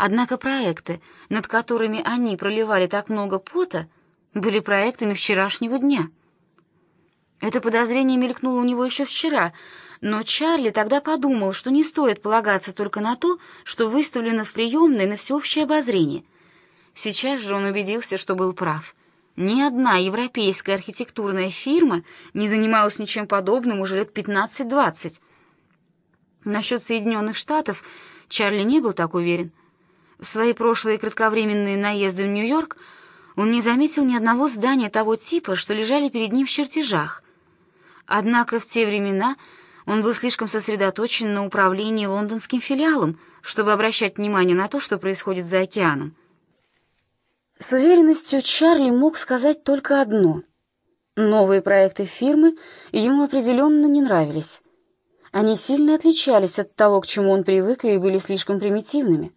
Однако проекты, над которыми они проливали так много пота, были проектами вчерашнего дня. Это подозрение мелькнуло у него еще вчера, но Чарли тогда подумал, что не стоит полагаться только на то, что выставлено в приемной на всеобщее обозрение. Сейчас же он убедился, что был прав. Ни одна европейская архитектурная фирма не занималась ничем подобным уже лет 15-20. Насчет Соединенных Штатов Чарли не был так уверен. В свои прошлые кратковременные наезды в Нью-Йорк он не заметил ни одного здания того типа, что лежали перед ним в чертежах. Однако в те времена он был слишком сосредоточен на управлении лондонским филиалом, чтобы обращать внимание на то, что происходит за океаном. С уверенностью Чарли мог сказать только одно. Новые проекты фирмы ему определенно не нравились. Они сильно отличались от того, к чему он привык, и были слишком примитивными.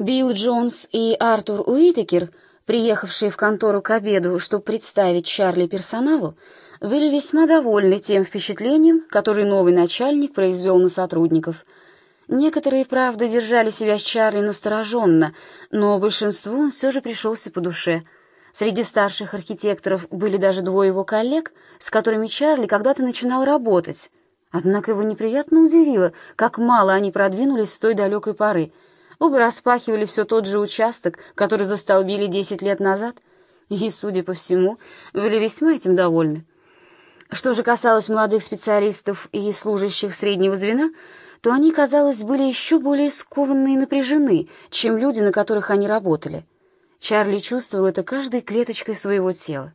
Билл Джонс и Артур Уитакер, приехавшие в контору к обеду, чтобы представить Чарли персоналу, были весьма довольны тем впечатлением, которое новый начальник произвел на сотрудников. Некоторые, правда, держали себя с Чарли настороженно, но большинству он все же пришелся по душе. Среди старших архитекторов были даже двое его коллег, с которыми Чарли когда-то начинал работать. Однако его неприятно удивило, как мало они продвинулись с той далекой поры. Оба распахивали все тот же участок, который застолбили десять лет назад, и, судя по всему, были весьма этим довольны. Что же касалось молодых специалистов и служащих среднего звена, то они, казалось, были еще более скованны и напряжены, чем люди, на которых они работали. Чарли чувствовал это каждой клеточкой своего тела.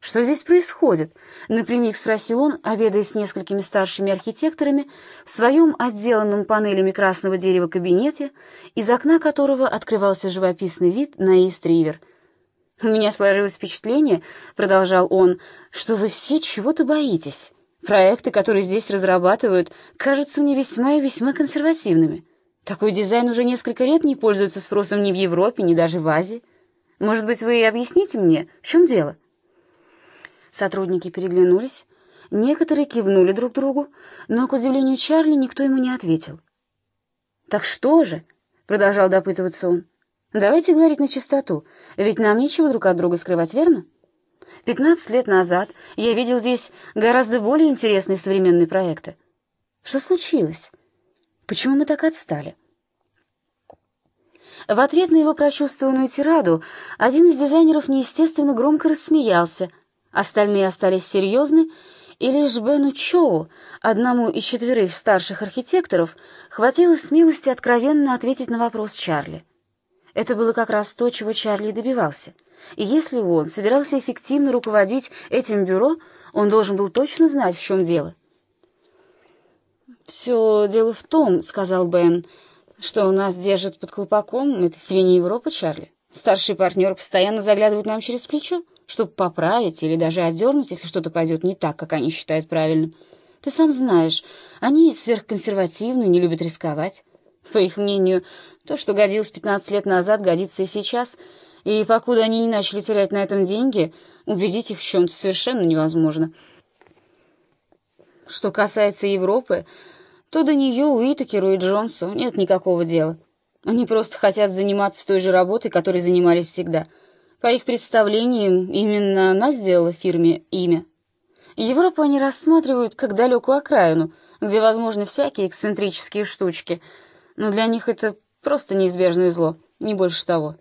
«Что здесь происходит?» — напрямик спросил он, обедая с несколькими старшими архитекторами в своем отделанном панелями красного дерева кабинете, из окна которого открывался живописный вид на Ист-Ривер — «У меня сложилось впечатление, — продолжал он, — что вы все чего-то боитесь. Проекты, которые здесь разрабатывают, кажутся мне весьма и весьма консервативными. Такой дизайн уже несколько лет не пользуется спросом ни в Европе, ни даже в Азии. Может быть, вы объясните мне, в чем дело?» Сотрудники переглянулись, некоторые кивнули друг другу, но, к удивлению Чарли, никто ему не ответил. «Так что же?» — продолжал допытываться он. Давайте говорить на чистоту, ведь нам нечего друг от друга скрывать, верно? Пятнадцать лет назад я видел здесь гораздо более интересные современные проекты. Что случилось? Почему мы так отстали? В ответ на его прочувствованную тираду один из дизайнеров неестественно громко рассмеялся, остальные остались серьезны, и лишь Бену Чоу, одному из четверых старших архитекторов, хватило смелости откровенно ответить на вопрос Чарли. Это было как раз то, чего Чарли добивался. И если он собирался эффективно руководить этим бюро, он должен был точно знать, в чем дело. «Все дело в том, — сказал Бен, — что нас держат под колпаком, это не Европа, Чарли. Старший партнер постоянно заглядывает нам через плечо, чтобы поправить или даже одернуть, если что-то пойдет не так, как они считают правильным. Ты сам знаешь, они сверхконсервативны, не любят рисковать. По их мнению, то, что годилось 15 лет назад, годится и сейчас, и покуда они не начали терять на этом деньги, убедить их в чем-то совершенно невозможно. Что касается Европы, то до нее Уитакеру и Джонсу нет никакого дела. Они просто хотят заниматься той же работой, которой занимались всегда. По их представлениям, именно она сделала фирме имя. Европу они рассматривают как далекую окраину, где возможны всякие эксцентрические штучки — но для них это просто неизбежное зло, не больше того.